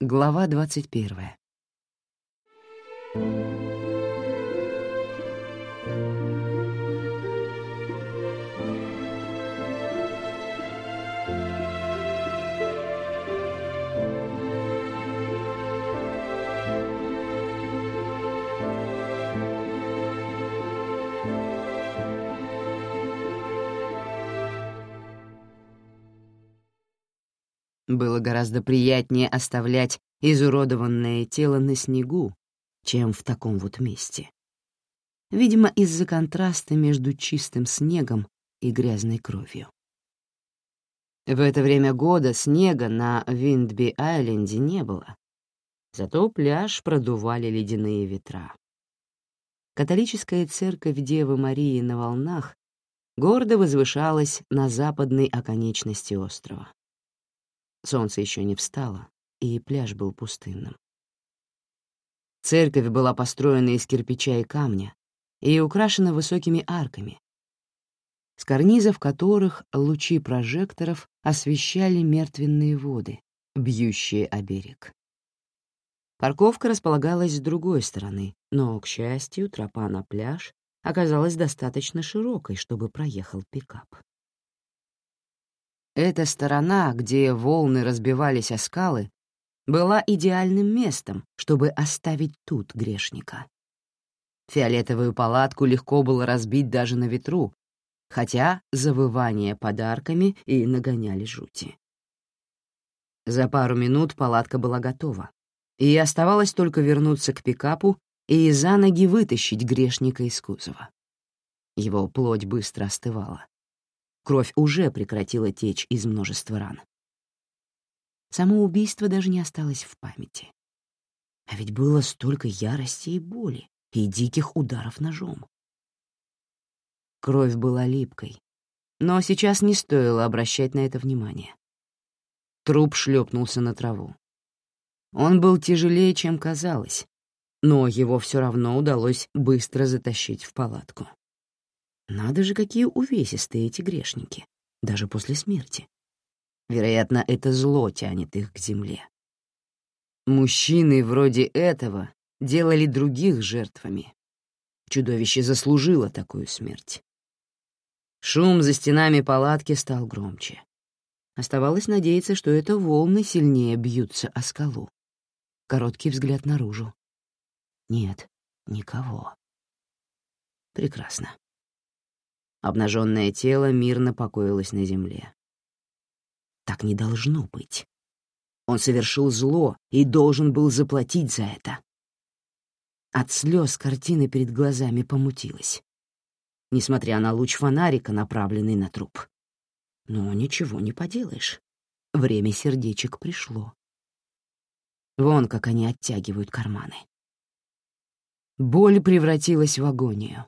Глава 21. Было гораздо приятнее оставлять изуродованное тело на снегу, чем в таком вот месте. Видимо, из-за контраста между чистым снегом и грязной кровью. В это время года снега на Виндби-Айленде не было, зато пляж продували ледяные ветра. Католическая церковь Девы Марии на волнах гордо возвышалась на западной оконечности острова. Солнце еще не встало, и пляж был пустынным. Церковь была построена из кирпича и камня и украшена высокими арками, с карнизов которых лучи прожекторов освещали мертвенные воды, бьющие о берег. Парковка располагалась с другой стороны, но, к счастью, тропа на пляж оказалась достаточно широкой, чтобы проехал пикап. Эта сторона, где волны разбивались о скалы, была идеальным местом, чтобы оставить тут грешника. Фиолетовую палатку легко было разбить даже на ветру, хотя завывания подарками и нагоняли жути. За пару минут палатка была готова, и оставалось только вернуться к пикапу и за ноги вытащить грешника из кузова. Его плоть быстро остывала. Кровь уже прекратила течь из множества ран. Само убийство даже не осталось в памяти. А ведь было столько ярости и боли, и диких ударов ножом. Кровь была липкой, но сейчас не стоило обращать на это внимание. Труп шлепнулся на траву. Он был тяжелее, чем казалось, но его все равно удалось быстро затащить в палатку. Надо же, какие увесистые эти грешники, даже после смерти. Вероятно, это зло тянет их к земле. Мужчины вроде этого делали других жертвами. Чудовище заслужило такую смерть. Шум за стенами палатки стал громче. Оставалось надеяться, что это волны сильнее бьются о скалу. Короткий взгляд наружу. Нет, никого. Прекрасно. Обнаженное тело мирно покоилось на земле. Так не должно быть. Он совершил зло и должен был заплатить за это. От слез картина перед глазами помутилась, несмотря на луч фонарика, направленный на труп. Но ничего не поделаешь. Время сердечек пришло. Вон как они оттягивают карманы. Боль превратилась в агонию.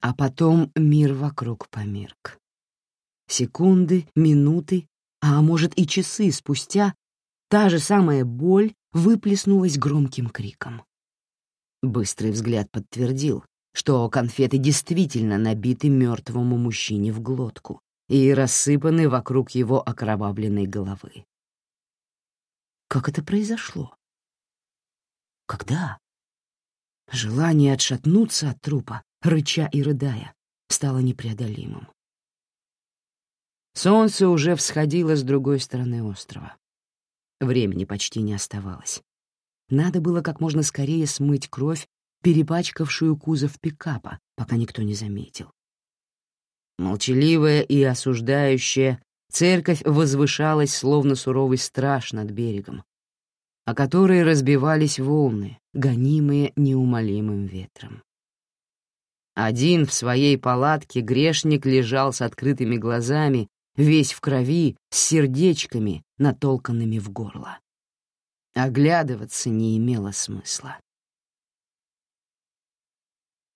А потом мир вокруг померк. Секунды, минуты, а может и часы спустя та же самая боль выплеснулась громким криком. Быстрый взгляд подтвердил, что конфеты действительно набиты мертвому мужчине в глотку и рассыпаны вокруг его окровавленной головы. Как это произошло? Когда? Желание отшатнуться от трупа рыча и рыдая, стало непреодолимым. Солнце уже всходило с другой стороны острова. Времени почти не оставалось. Надо было как можно скорее смыть кровь, перепачкавшую кузов пикапа, пока никто не заметил. Молчаливая и осуждающая, церковь возвышалась, словно суровый страж над берегом, о которой разбивались волны, гонимые неумолимым ветром. Один в своей палатке грешник лежал с открытыми глазами, весь в крови, с сердечками, натолканными в горло. Оглядываться не имело смысла.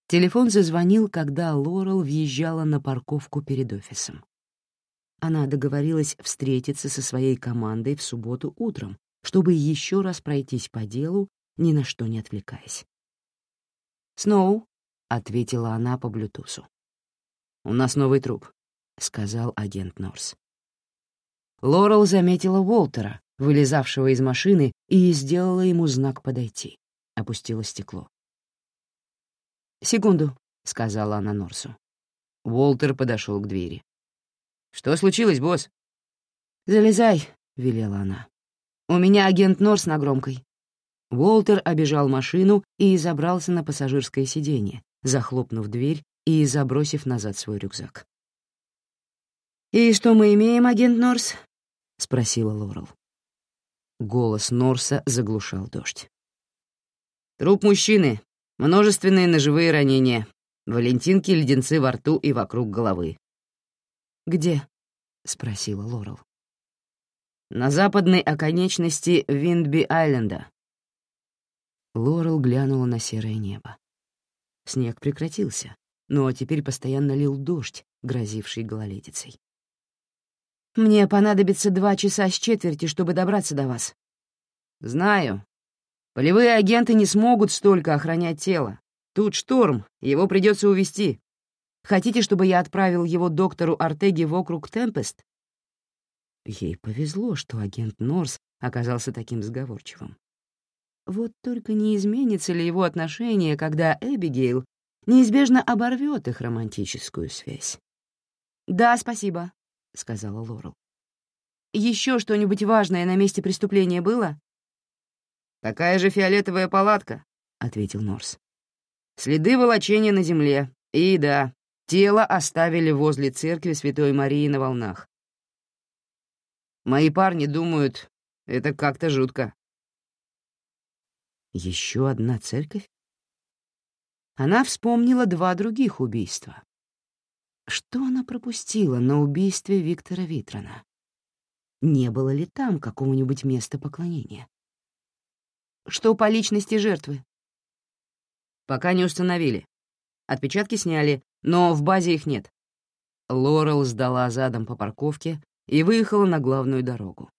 Телефон зазвонил, когда Лорел въезжала на парковку перед офисом. Она договорилась встретиться со своей командой в субботу утром, чтобы еще раз пройтись по делу, ни на что не отвлекаясь. «Сноу, — ответила она по блютусу. «У нас новый труп», — сказал агент Норс. Лорел заметила Уолтера, вылезавшего из машины, и сделала ему знак подойти. Опустила стекло. «Секунду», — сказала она Норсу. Уолтер подошел к двери. «Что случилось, босс?» «Залезай», — велела она. «У меня агент Норс на громкой». Уолтер обежал машину и забрался на пассажирское сиденье, захлопнув дверь и забросив назад свой рюкзак. «И что мы имеем, агент Норс?» — спросила Лорел. Голос Норса заглушал дождь. «Труп мужчины, множественные ножевые ранения, валентинки, леденцы во рту и вокруг головы». «Где?» — спросила Лорел. «На западной оконечности Виндби-Айленда». Лорел глянула на серое небо. Снег прекратился, но теперь постоянно лил дождь, грозивший гололедицей. «Мне понадобится два часа с четверти, чтобы добраться до вас». «Знаю. Полевые агенты не смогут столько охранять тело. Тут шторм, его придется увести. Хотите, чтобы я отправил его доктору Артеги в округ Темпест?» Ей повезло, что агент Норс оказался таким сговорчивым. Вот только не изменится ли его отношение, когда Эбигейл неизбежно оборвет их романтическую связь. «Да, спасибо», — сказала Лорел. «Еще что-нибудь важное на месте преступления было?» «Такая же фиолетовая палатка», — ответил Норс. «Следы волочения на земле. И да, тело оставили возле церкви Святой Марии на волнах. Мои парни думают, это как-то жутко. Еще одна церковь? Она вспомнила два других убийства. Что она пропустила на убийстве Виктора Витрона? Не было ли там какого-нибудь места поклонения? Что по личности жертвы? Пока не установили. Отпечатки сняли, но в базе их нет. Лорел сдала задом по парковке и выехала на главную дорогу.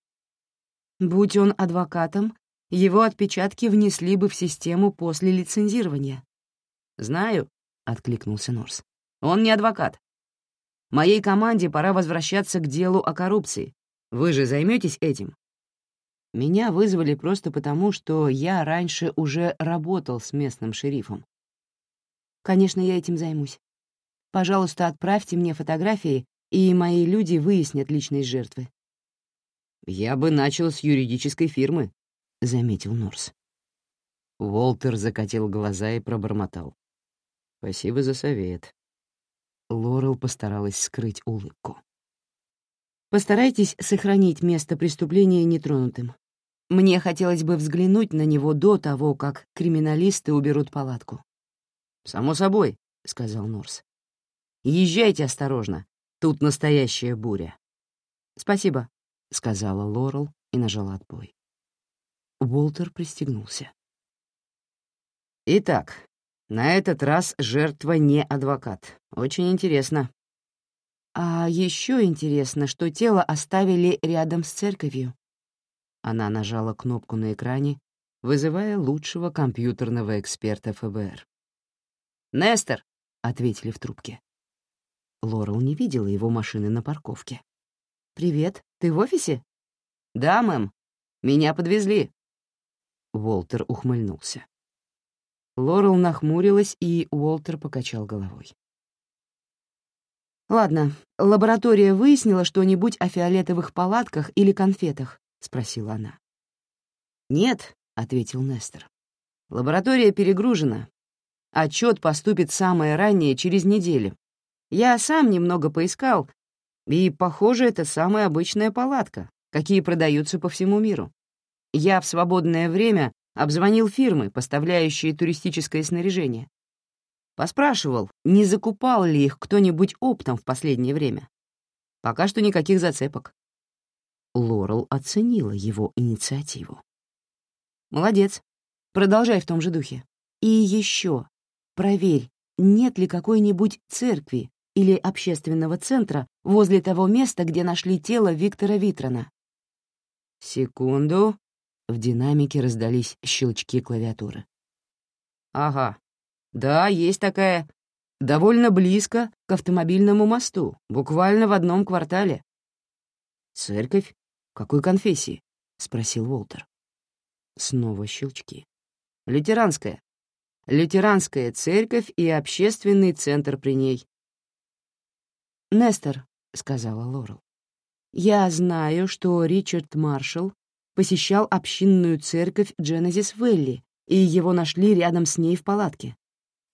Будь он адвокатом, его отпечатки внесли бы в систему после лицензирования. «Знаю», — откликнулся Норс. «Он не адвокат. Моей команде пора возвращаться к делу о коррупции. Вы же займетесь этим?» Меня вызвали просто потому, что я раньше уже работал с местным шерифом. Конечно, я этим займусь. Пожалуйста, отправьте мне фотографии, и мои люди выяснят личность жертвы. Я бы начал с юридической фирмы, — заметил Норс. Уолтер закатил глаза и пробормотал. «Спасибо за совет». Лорел постаралась скрыть улыбку. «Постарайтесь сохранить место преступления нетронутым. Мне хотелось бы взглянуть на него до того, как криминалисты уберут палатку». «Само собой», — сказал Норс. «Езжайте осторожно. Тут настоящая буря». «Спасибо», — сказала Лорел и нажала отбой. Уолтер пристегнулся. «Итак, на этот раз жертва не адвокат. Очень интересно». «А еще интересно, что тело оставили рядом с церковью». Она нажала кнопку на экране, вызывая лучшего компьютерного эксперта ФБР. «Нестер!» — ответили в трубке. Лорел не видела его машины на парковке. «Привет, ты в офисе?» «Да, мэм. Меня подвезли». Уолтер ухмыльнулся. Лорел нахмурилась, и Уолтер покачал головой. «Ладно, лаборатория выяснила что-нибудь о фиолетовых палатках или конфетах?» — спросила она. «Нет», — ответил Нестер. «Лаборатория перегружена. Отчет поступит самое раннее через неделю. Я сам немного поискал, и, похоже, это самая обычная палатка, какие продаются по всему миру. Я в свободное время обзвонил фирмы, поставляющие туристическое снаряжение. Поспрашивал, не закупал ли их кто-нибудь оптом в последнее время. Пока что никаких зацепок. Лорел оценила его инициативу. «Молодец. Продолжай в том же духе. И еще, проверь, нет ли какой-нибудь церкви или общественного центра возле того места, где нашли тело Виктора Витрона». «Секунду», в динамике раздались щелчки клавиатуры. «Ага. Да, есть такая. Довольно близко к автомобильному мосту, буквально в одном квартале». «Церковь? Какой конфессии?» — спросил Уолтер. Снова щелчки. «Лютеранская. Лютеранская церковь и общественный центр при ней». «Нестор», — сказала Лорел, — «я знаю, что Ричард Маршалл посещал общинную церковь Дженезис Велли, и его нашли рядом с ней в палатке.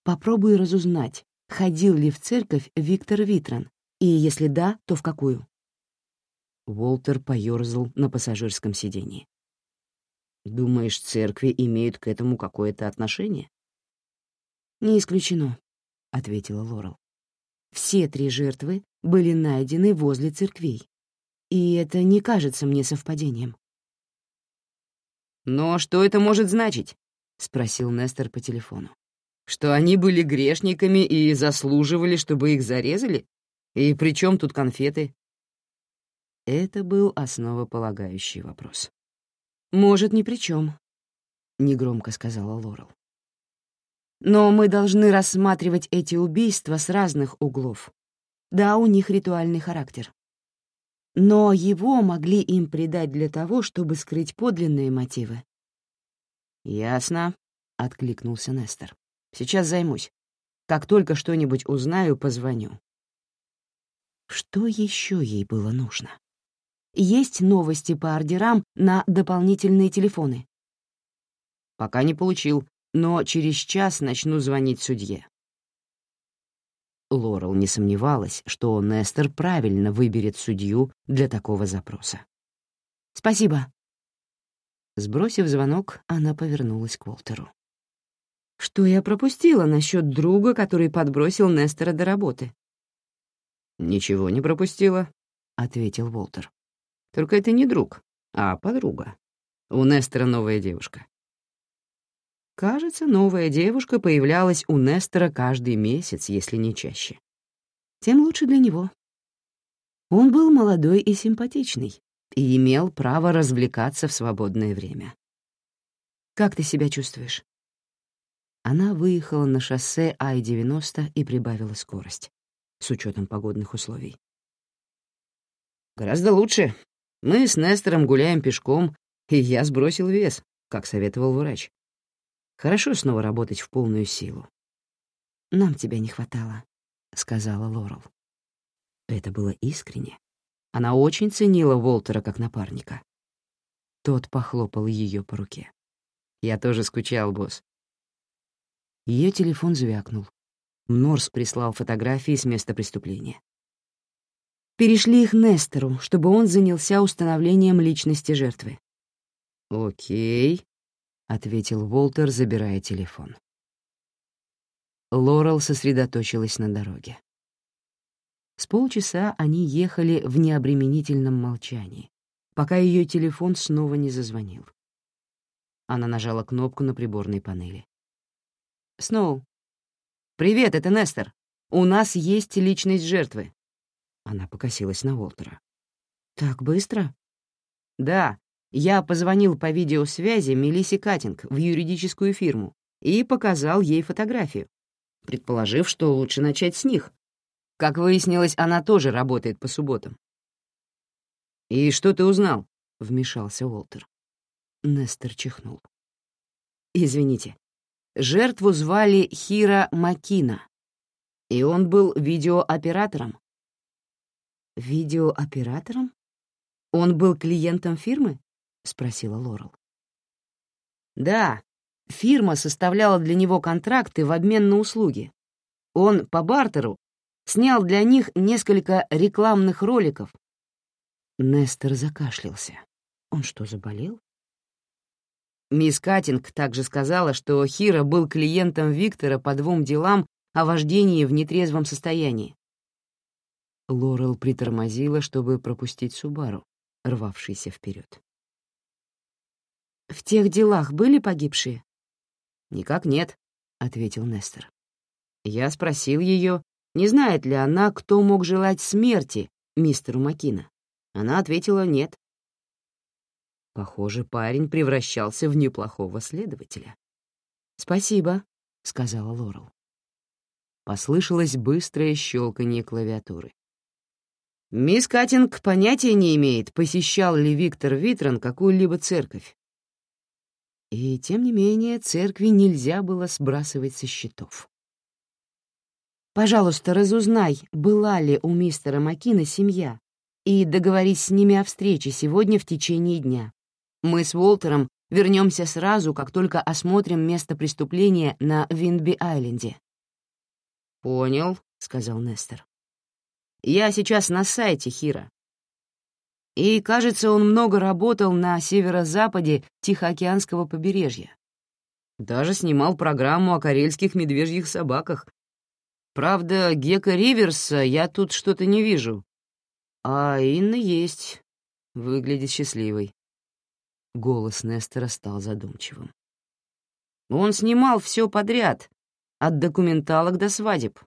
Попробуй разузнать, ходил ли в церковь Виктор Витран, и если да, то в какую?» Уолтер поёрзал на пассажирском сиденье. «Думаешь, церкви имеют к этому какое-то отношение?» «Не исключено», — ответила Лорел. «Все три жертвы были найдены возле церквей, и это не кажется мне совпадением». «Но что это может значить?» — спросил Нестор по телефону. «Что они были грешниками и заслуживали, чтобы их зарезали? И при чем тут конфеты?» Это был основополагающий вопрос. «Может, ни при чем», — негромко сказала Лорел. «Но мы должны рассматривать эти убийства с разных углов. Да, у них ритуальный характер. Но его могли им придать для того, чтобы скрыть подлинные мотивы». «Ясно», — откликнулся Нестор. «Сейчас займусь. Как только что-нибудь узнаю, позвоню». Что еще ей было нужно? Есть новости по ордерам на дополнительные телефоны? Пока не получил, но через час начну звонить судье. Лорел не сомневалась, что Нестер правильно выберет судью для такого запроса. «Спасибо». Сбросив звонок, она повернулась к Уолтеру. «Что я пропустила насчет друга, который подбросил Нестера до работы?» «Ничего не пропустила», — ответил Уолтер. Только это не друг, а подруга. У Нестера новая девушка. Кажется, новая девушка появлялась у Нестера каждый месяц, если не чаще. Тем лучше для него. Он был молодой и симпатичный и имел право развлекаться в свободное время. «Как ты себя чувствуешь?» Она выехала на шоссе Ай-90 и прибавила скорость, с учетом погодных условий. «Гораздо лучше. Мы с Нестором гуляем пешком, и я сбросил вес, как советовал врач. Хорошо снова работать в полную силу. «Нам тебя не хватало», — сказала Лорел. Это было искренне. Она очень ценила Волтера как напарника. Тот похлопал ее по руке. «Я тоже скучал, босс». Ее телефон звякнул. Норс прислал фотографии с места преступления. Перешли их Нестору, чтобы он занялся установлением личности жертвы. «Окей», — ответил Волтер, забирая телефон. Лорел сосредоточилась на дороге. С полчаса они ехали в необременительном молчании, пока ее телефон снова не зазвонил. Она нажала кнопку на приборной панели. «Сноу. Привет, это Нестор. У нас есть личность жертвы. Она покосилась на Уолтера. «Так быстро?» «Да. Я позвонил по видеосвязи Мелиссе Катинг в юридическую фирму и показал ей фотографию, предположив, что лучше начать с них. Как выяснилось, она тоже работает по субботам». «И что ты узнал?» — вмешался Уолтер. Нестер чихнул. «Извините. Жертву звали Хира Макина, и он был видеооператором. «Видеооператором? Он был клиентом фирмы?» — спросила Лорел. «Да, фирма составляла для него контракты в обмен на услуги. Он по бартеру снял для них несколько рекламных роликов». Нестер закашлялся. Он что, заболел? Мисс Катинг также сказала, что Хира был клиентом Виктора по двум делам о вождении в нетрезвом состоянии. Лорел притормозила, чтобы пропустить Субару, рвавшийся вперед. «В тех делах были погибшие?» «Никак нет», — ответил Нестор. Я спросил ее, не знает ли она, кто мог желать смерти мистеру Макина. Она ответила «нет». Похоже, парень превращался в неплохого следователя. «Спасибо», — сказала Лорел. Послышалось быстрое щелканье клавиатуры. Мисс Каттинг понятия не имеет, посещал ли Виктор Витрон какую-либо церковь. И, тем не менее, церкви нельзя было сбрасывать со счетов. «Пожалуйста, разузнай, была ли у мистера Макина семья, и договорись с ними о встрече сегодня в течение дня. Мы с Уолтером вернемся сразу, как только осмотрим место преступления на Винби-Айленде». «Понял», — сказал Нестер. «Я сейчас на сайте Хира. И, кажется, он много работал на северо-западе Тихоокеанского побережья. Даже снимал программу о карельских медвежьих собаках. Правда, Гека Риверса я тут что-то не вижу. А Инна есть. Выглядит счастливой. Голос Нестера стал задумчивым. Он снимал все подряд, от документалок до свадеб,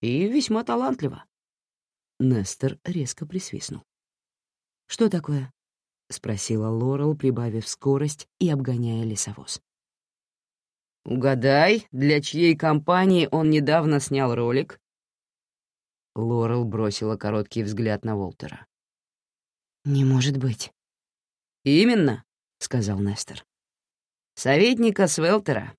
и весьма талантливо. Нестер резко присвистнул. «Что такое?» — спросила Лорел, прибавив скорость и обгоняя лесовоз. «Угадай, для чьей компании он недавно снял ролик?» Лорел бросила короткий взгляд на Волтера. «Не может быть». «Именно», — сказал Нестер. «Советника Свелтера.